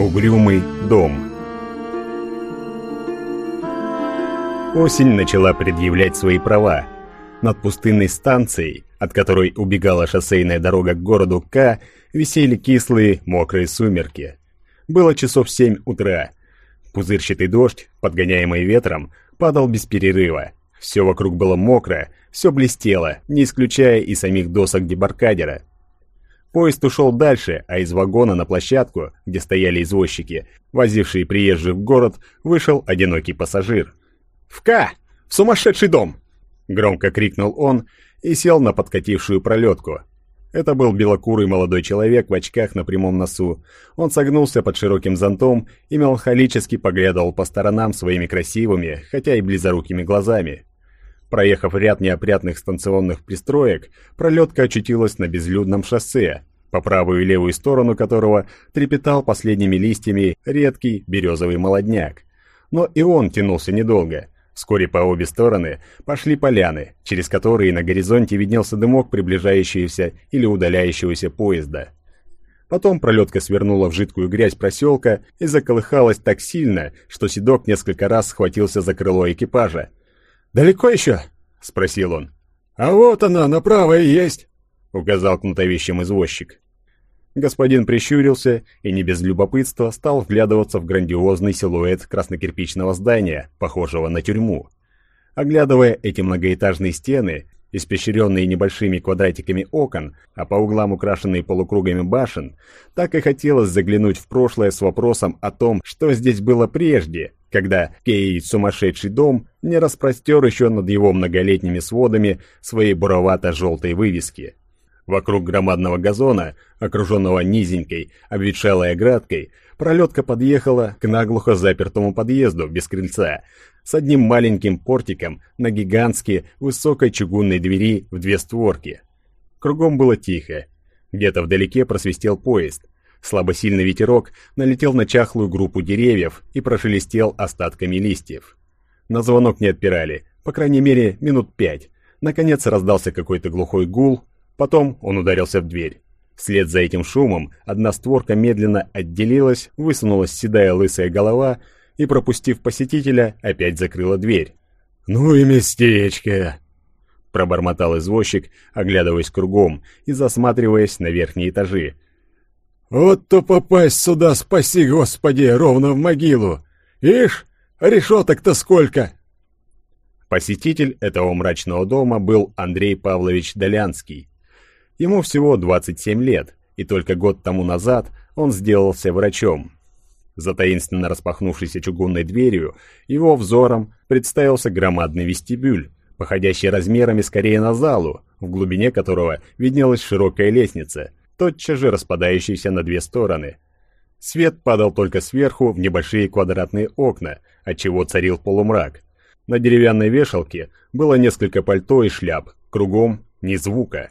Угрюмый дом Осень начала предъявлять свои права. Над пустынной станцией, от которой убегала шоссейная дорога к городу К, висели кислые, мокрые сумерки. Было часов семь утра. Пузырчатый дождь, подгоняемый ветром, падал без перерыва. Все вокруг было мокро, все блестело, не исключая и самих досок дебаркадера. Поезд ушел дальше, а из вагона на площадку, где стояли извозчики, возившие приезжих в город, вышел одинокий пассажир. «В К! В сумасшедший дом!» Громко крикнул он и сел на подкатившую пролетку. Это был белокурый молодой человек в очках на прямом носу. Он согнулся под широким зонтом и меланхолически поглядывал по сторонам своими красивыми, хотя и близорукими глазами. Проехав ряд неопрятных станционных пристроек, пролетка очутилась на безлюдном шоссе, по правую и левую сторону которого трепетал последними листьями редкий березовый молодняк. Но и он тянулся недолго. Вскоре по обе стороны пошли поляны, через которые на горизонте виднелся дымок приближающегося или удаляющегося поезда. Потом пролетка свернула в жидкую грязь проселка и заколыхалась так сильно, что Седок несколько раз схватился за крыло экипажа, «Далеко еще?» — спросил он. «А вот она, направо и есть», — указал кнутовищем извозчик. Господин прищурился и не без любопытства стал вглядываться в грандиозный силуэт краснокирпичного здания, похожего на тюрьму. Оглядывая эти многоэтажные стены, испещренные небольшими квадратиками окон, а по углам украшенные полукругами башен, так и хотелось заглянуть в прошлое с вопросом о том, что здесь было прежде, когда Кей сумасшедший дом не распростер еще над его многолетними сводами свои буровато-желтой вывески. Вокруг громадного газона, окруженного низенькой, обветшалой оградкой, пролетка подъехала к наглухо запертому подъезду без крыльца, с одним маленьким портиком на гигантски высокой чугунной двери в две створки. Кругом было тихо. Где-то вдалеке просвистел поезд. Слабосильный ветерок налетел на чахлую группу деревьев и прошелестел остатками листьев. На звонок не отпирали, по крайней мере, минут пять. Наконец раздался какой-то глухой гул, потом он ударился в дверь. Вслед за этим шумом одна створка медленно отделилась, высунулась седая лысая голова и, пропустив посетителя, опять закрыла дверь. «Ну и местечко!» Пробормотал извозчик, оглядываясь кругом и засматриваясь на верхние этажи. «Вот то попасть сюда, спаси, Господи, ровно в могилу! Ишь, решеток-то сколько!» Посетитель этого мрачного дома был Андрей Павлович Долянский. Ему всего 27 лет, и только год тому назад он сделался врачом. За таинственно распахнувшейся чугунной дверью его взором представился громадный вестибюль, походящий размерами скорее на залу, в глубине которого виднелась широкая лестница, тотчас же распадающаяся на две стороны. Свет падал только сверху в небольшие квадратные окна, отчего царил полумрак. На деревянной вешалке было несколько пальто и шляп, кругом ни звука.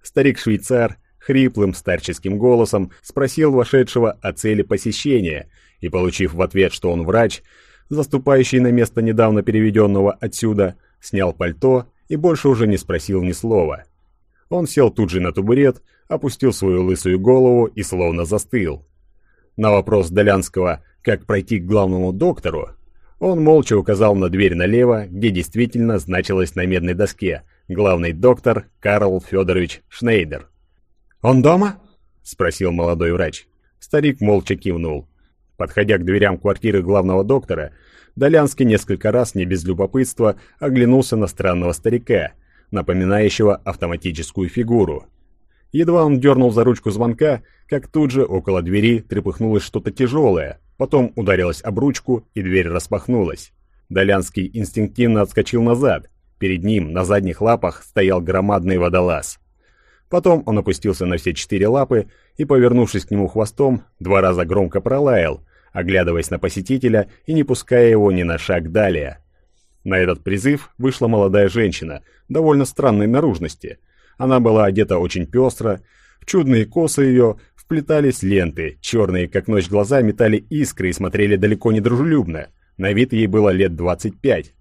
Старик-швейцар хриплым старческим голосом спросил вошедшего о цели посещения и, получив в ответ, что он врач, заступающий на место недавно переведенного отсюда, снял пальто и больше уже не спросил ни слова. Он сел тут же на табурет, опустил свою лысую голову и словно застыл. На вопрос Долянского «как пройти к главному доктору?» он молча указал на дверь налево, где действительно значилось на медной доске «Главный доктор Карл Федорович Шнейдер». «Он дома?» — спросил молодой врач. Старик молча кивнул. Подходя к дверям квартиры главного доктора, Долянский несколько раз, не без любопытства, оглянулся на странного старика, напоминающего автоматическую фигуру. Едва он дернул за ручку звонка, как тут же около двери трепыхнулось что-то тяжелое, потом ударилось об ручку, и дверь распахнулась. Долянский инстинктивно отскочил назад. Перед ним на задних лапах стоял громадный водолаз. Потом он опустился на все четыре лапы и, повернувшись к нему хвостом, два раза громко пролаял, оглядываясь на посетителя и не пуская его ни на шаг далее. На этот призыв вышла молодая женщина, довольно странной наружности. Она была одета очень пестро, в чудные косы ее вплетались ленты, черные как ночь глаза метали искры и смотрели далеко не дружелюбно. На вид ей было лет двадцать пять.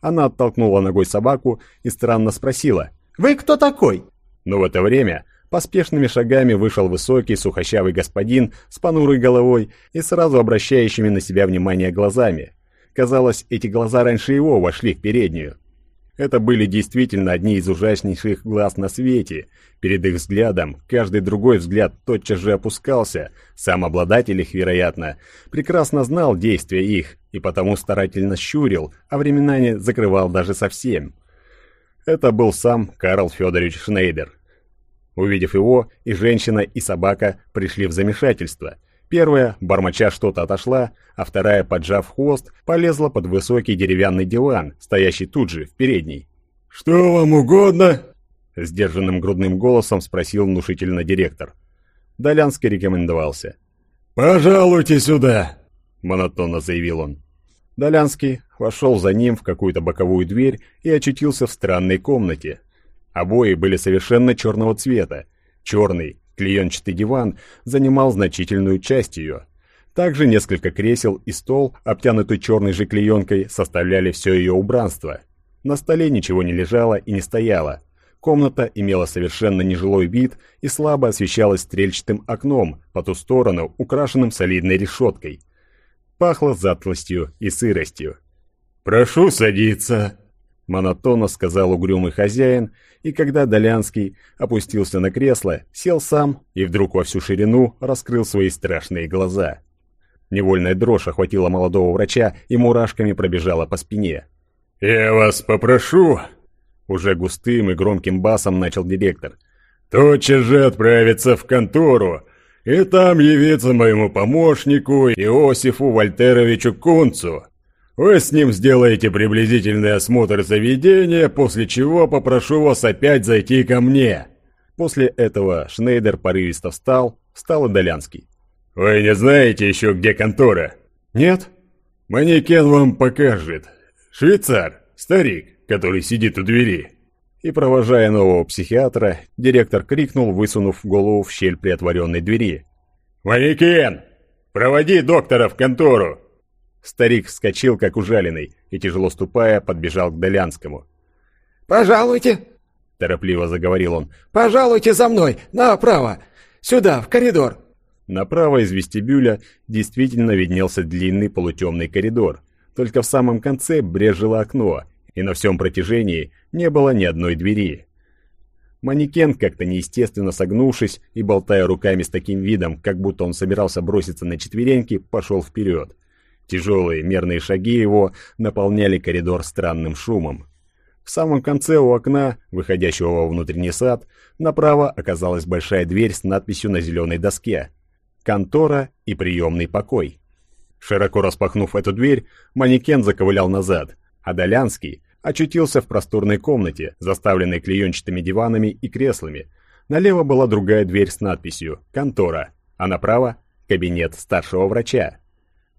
Она оттолкнула ногой собаку и странно спросила «Вы кто такой?» Но в это время Поспешными шагами вышел высокий, сухощавый господин с понурой головой и сразу обращающими на себя внимание глазами. Казалось, эти глаза раньше его вошли в переднюю. Это были действительно одни из ужаснейших глаз на свете. Перед их взглядом каждый другой взгляд тотчас же опускался. Сам обладатель их, вероятно, прекрасно знал действия их и потому старательно щурил, а временами закрывал даже совсем. Это был сам Карл Федорович Шнейдер. Увидев его, и женщина, и собака пришли в замешательство. Первая, бормоча что-то отошла, а вторая, поджав хвост, полезла под высокий деревянный диван, стоящий тут же, в передней. «Что вам угодно?» Сдержанным грудным голосом спросил внушительно директор. Долянский рекомендовался. «Пожалуйте сюда!» Монотонно заявил он. Долянский вошел за ним в какую-то боковую дверь и очутился в странной комнате, Обои были совершенно черного цвета. Черный, клеенчатый диван занимал значительную часть ее. Также несколько кресел и стол, обтянутый черной же клеенкой, составляли все ее убранство. На столе ничего не лежало и не стояло. Комната имела совершенно нежилой вид и слабо освещалась стрельчатым окном, по ту сторону украшенным солидной решеткой. Пахло затклостью и сыростью. «Прошу садиться», — монотонно сказал угрюмый хозяин, и когда Долянский опустился на кресло, сел сам и вдруг во всю ширину раскрыл свои страшные глаза. Невольная дрожь охватила молодого врача и мурашками пробежала по спине. «Я вас попрошу», — уже густым и громким басом начал директор, «тотчас же отправиться в контору и там явиться моему помощнику Иосифу Вольтеровичу Кунцу. Вы с ним сделаете приблизительный осмотр заведения, после чего попрошу вас опять зайти ко мне». После этого Шнейдер порывисто встал, встал и Долянский. «Вы не знаете еще, где контора?» «Нет». «Манекен вам покажет. Швейцар, старик, который сидит у двери». И, провожая нового психиатра, директор крикнул, высунув голову в щель приотворенной двери. «Манекен! Проводи доктора в контору!» Старик вскочил, как ужаленный, и, тяжело ступая, подбежал к Долянскому. «Пожалуйте!» – торопливо заговорил он. «Пожалуйте за мной, направо! Сюда, в коридор!» Направо из вестибюля действительно виднелся длинный полутемный коридор. Только в самом конце брежило окно, и на всем протяжении не было ни одной двери. Манекен, как-то неестественно согнувшись и болтая руками с таким видом, как будто он собирался броситься на четвереньки, пошел вперед. Тяжелые мерные шаги его наполняли коридор странным шумом. В самом конце у окна, выходящего во внутренний сад, направо оказалась большая дверь с надписью на зеленой доске «Контора и приемный покой». Широко распахнув эту дверь, манекен заковылял назад, а Долянский очутился в просторной комнате, заставленной клеенчатыми диванами и креслами. Налево была другая дверь с надписью «Контора», а направо – кабинет старшего врача.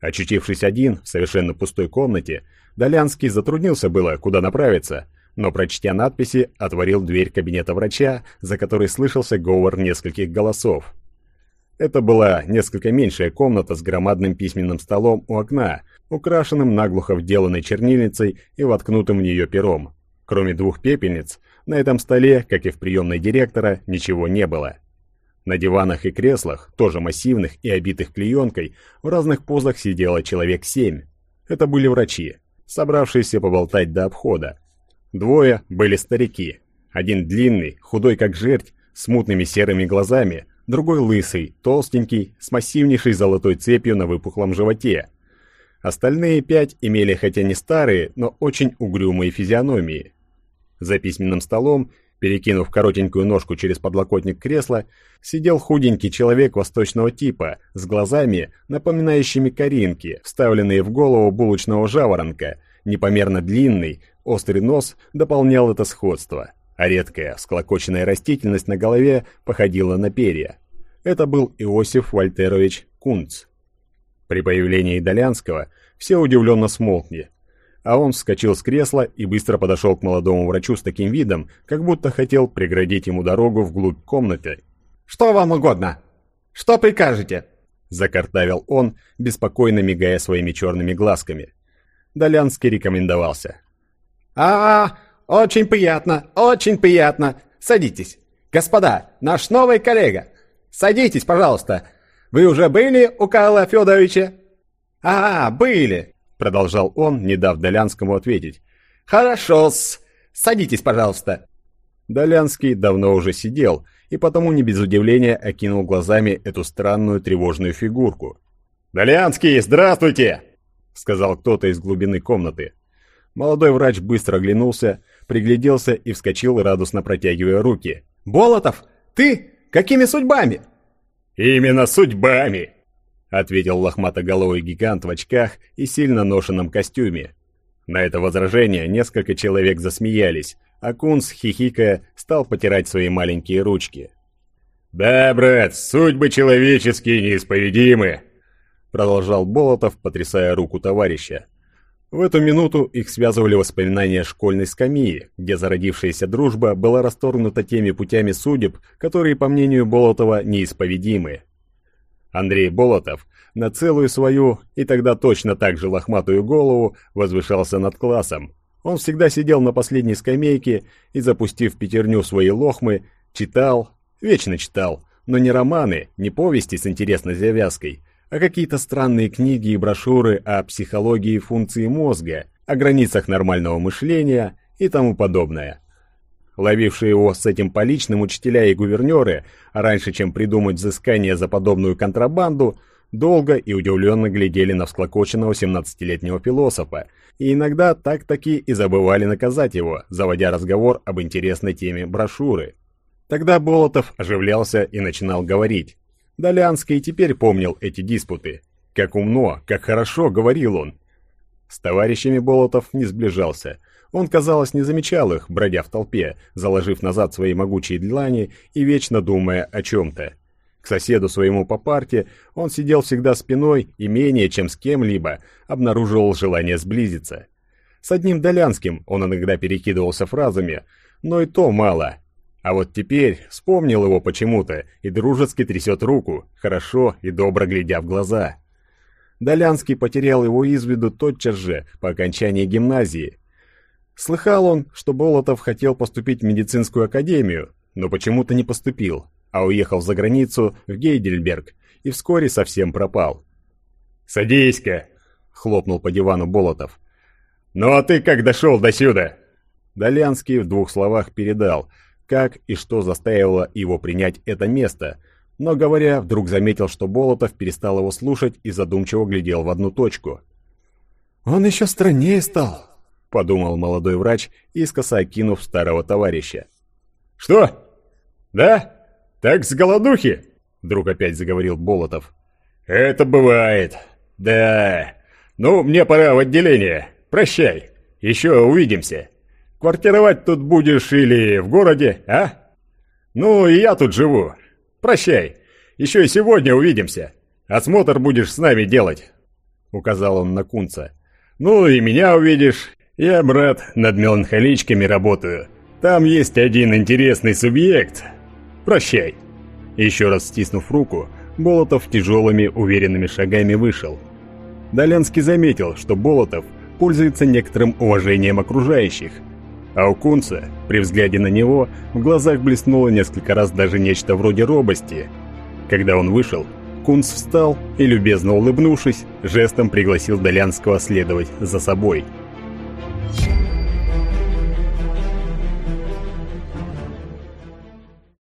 Очутившись один в совершенно пустой комнате, Долянский затруднился было, куда направиться, но, прочтя надписи, отворил дверь кабинета врача, за которой слышался говор нескольких голосов. Это была несколько меньшая комната с громадным письменным столом у окна, украшенным наглухо вделанной чернильницей и воткнутым в нее пером. Кроме двух пепельниц, на этом столе, как и в приемной директора, ничего не было. На диванах и креслах, тоже массивных и обитых клеенкой, в разных позах сидело человек семь. Это были врачи, собравшиеся поболтать до обхода. Двое были старики. Один длинный, худой как жерть, с мутными серыми глазами, другой лысый, толстенький, с массивнейшей золотой цепью на выпуклом животе. Остальные пять имели хотя не старые, но очень угрюмые физиономии. За письменным столом Перекинув коротенькую ножку через подлокотник кресла, сидел худенький человек восточного типа, с глазами, напоминающими коринки, вставленные в голову булочного жаворонка. Непомерно длинный, острый нос дополнял это сходство, а редкая, склокоченная растительность на голове походила на перья. Это был Иосиф Вольтерович Кунц. При появлении Долянского все удивленно смолкли, а он вскочил с кресла и быстро подошел к молодому врачу с таким видом, как будто хотел преградить ему дорогу вглубь комнаты. «Что вам угодно? Что прикажете?» Закартавил он, беспокойно мигая своими черными глазками. Долянский рекомендовался. а, -а, -а очень приятно, очень приятно. Садитесь. Господа, наш новый коллега! Садитесь, пожалуйста! Вы уже были у Карла Федоровича?» «А, были!» — продолжал он, не дав Долянскому ответить. «Хорошо-с! Садитесь, пожалуйста!» Долянский давно уже сидел, и потому не без удивления окинул глазами эту странную тревожную фигурку. «Долянский, здравствуйте!» — сказал кто-то из глубины комнаты. Молодой врач быстро оглянулся, пригляделся и вскочил, радостно протягивая руки. «Болотов, ты? Какими судьбами?» «Именно судьбами!» — ответил лохматоголовый гигант в очках и сильно ношенном костюме. На это возражение несколько человек засмеялись, а Кунс, хихикая, стал потирать свои маленькие ручки. «Да, брат, судьбы человеческие неисповедимы!» Продолжал Болотов, потрясая руку товарища. В эту минуту их связывали воспоминания школьной скамьи, где зародившаяся дружба была расторгнута теми путями судеб, которые, по мнению Болотова, неисповедимы. Андрей Болотов на целую свою, и тогда точно так же лохматую голову, возвышался над классом. Он всегда сидел на последней скамейке и, запустив пятерню свои лохмы, читал, вечно читал, но не романы, не повести с интересной завязкой – а какие-то странные книги и брошюры о психологии функции мозга, о границах нормального мышления и тому подобное. Ловившие его с этим поличным учителя и гувернеры, раньше чем придумать взыскание за подобную контрабанду, долго и удивленно глядели на всклокоченного 17-летнего философа, и иногда так-таки и забывали наказать его, заводя разговор об интересной теме брошюры. Тогда Болотов оживлялся и начинал говорить. Долянский теперь помнил эти диспуты. Как умно, как хорошо говорил он. С товарищами Болотов не сближался. Он, казалось, не замечал их, бродя в толпе, заложив назад свои могучие длани и вечно думая о чем-то. К соседу своему по парте он сидел всегда спиной и менее чем с кем-либо обнаруживал желание сблизиться. С одним Долянским он иногда перекидывался фразами, но и то мало – а вот теперь вспомнил его почему-то и дружески трясет руку, хорошо и добро глядя в глаза. Долянский потерял его из виду тотчас же, по окончании гимназии. Слыхал он, что Болотов хотел поступить в медицинскую академию, но почему-то не поступил, а уехал за границу, в Гейдельберг, и вскоре совсем пропал. «Садись-ка!» — хлопнул по дивану Болотов. «Ну а ты как дошел до сюда?» Долянский в двух словах передал — как и что заставило его принять это место, но, говоря, вдруг заметил, что Болотов перестал его слушать и задумчиво глядел в одну точку. «Он еще страннее стал», — подумал молодой врач, искоса окинув старого товарища. «Что? Да? Так с голодухи?» — вдруг опять заговорил Болотов. «Это бывает. Да. Ну, мне пора в отделение. Прощай. Еще увидимся». Квартировать тут будешь или в городе, а? Ну, и я тут живу. Прощай. Еще и сегодня увидимся. Осмотр будешь с нами делать. Указал он на Кунца. Ну и меня увидишь. Я, брат, над меланхоличками работаю. Там есть один интересный субъект. Прощай. Еще раз стиснув руку, Болотов тяжелыми уверенными шагами вышел. Долянский заметил, что Болотов пользуется некоторым уважением окружающих – а у Кунца, при взгляде на него, в глазах блеснуло несколько раз даже нечто вроде робости. Когда он вышел, Кунц встал и, любезно улыбнувшись, жестом пригласил Долянского следовать за собой –